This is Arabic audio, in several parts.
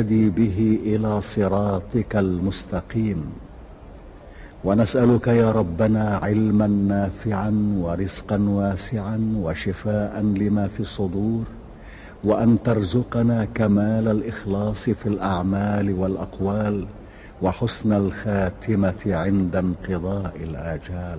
نهتدي به إلى صراطك المستقيم. ونسألك يا ربنا علما نافعا ورزقا واسعا وشفاء لما في الصدور وأن ترزقنا كمال الإخلاص في الأعمال والأقوال وحسن الخاتمة عند انقضاء الآجال.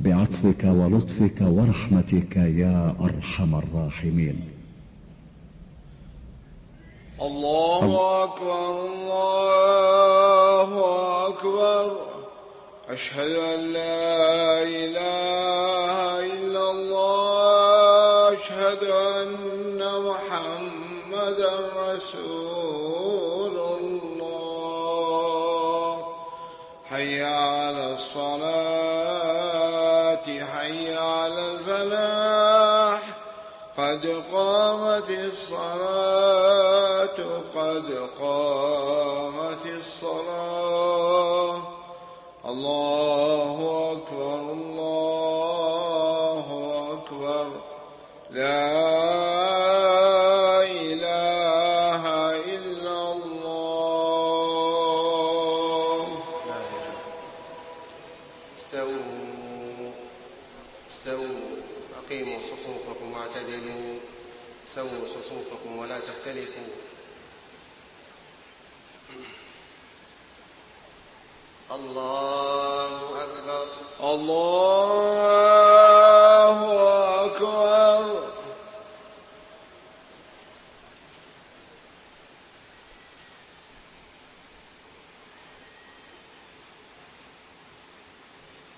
بعطفك ولطفك ورحمتك يا أرحم الراحمين. الله أكبر الله أكبر. أشهد أن لا إله إلا الله أشهد أن محمدا رسول الله. حي على الصلاة الصلاة قد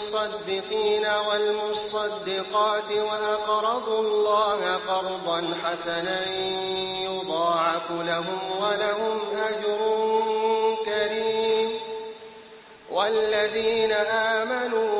المصدقين والمصدقات وأقرضوا الله قرضا حسنا يضاعف لهم ولهم أجر كريم والذين آمنوا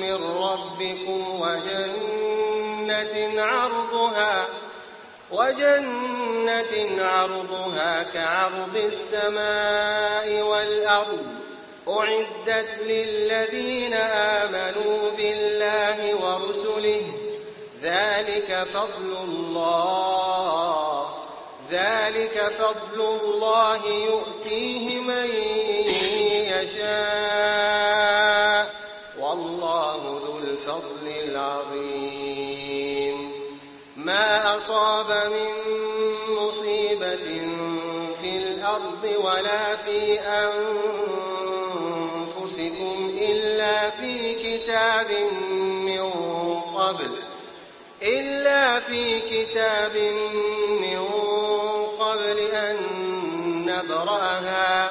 من ربكم وجنة عرضها وجنة عرضها كعرض السماء والأرض أعدت للذين آمنوا بالله ورسله ذلك فضل الله ذلك فضل الله يؤتيه من يشاء. والله ذو الفضل العظيم. ما أصاب من مصيبة في الأرض ولا في أنفسكم إلا في كتاب من قبل إلا في كتاب من قبل أن نبرأها.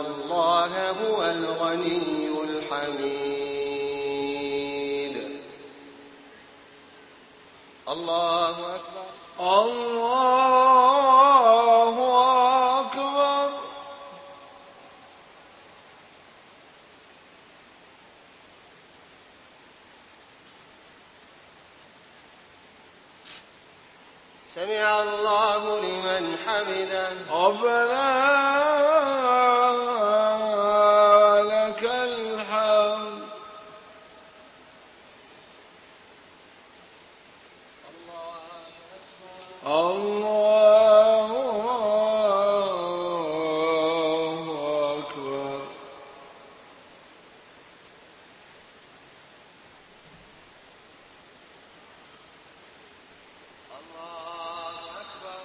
الله هو الغني الحميد. الله أكبر. الله أكبر. سمع الله لمن حمده. ربنا لك الحمد الله أكبر الله أكبر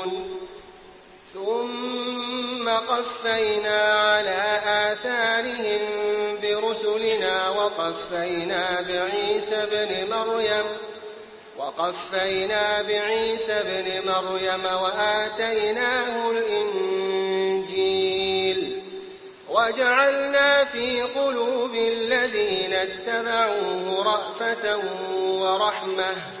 ثم قفينا على آثارهم برسلنا وقفينا بعيسى ابن مريم وقفينا بعيسى ابن مريم وآتيناه الإنجيل وجعلنا في قلوب الذين اتبعوه رأفة ورحمة.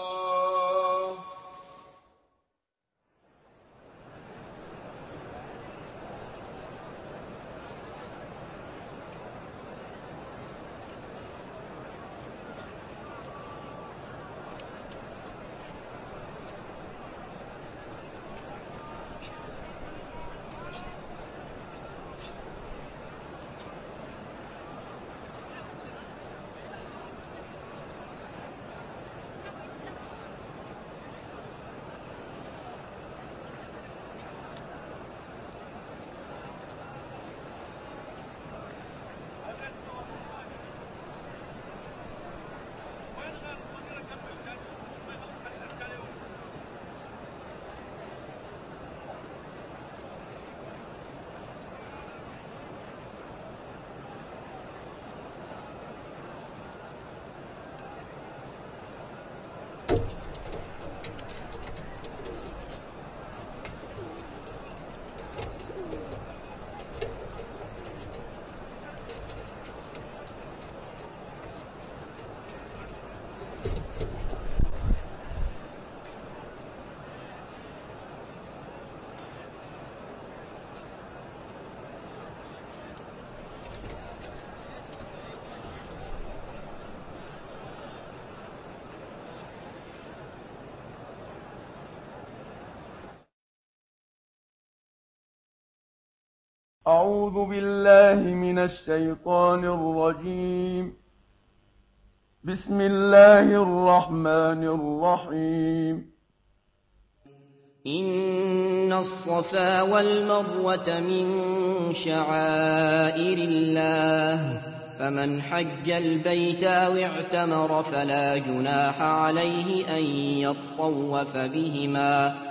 أعوذ بالله من الشيطان الرجيم. بسم الله الرحمن الرحيم. إن الصفا والمروة من شعائر الله فمن حج البيت أو اعتمر فلا جناح عليه أن يطوف بهما.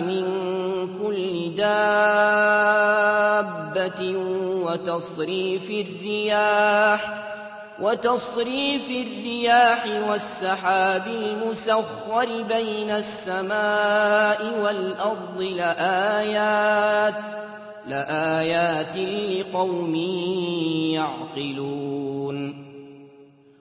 من كل دابة وتصريف الرياح وتصريف الرياح والسحاب المسخر بين السماء والأرض لآيات لآيات لقوم يعقلون.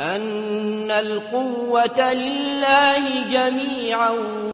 أن القوة لله جميعا.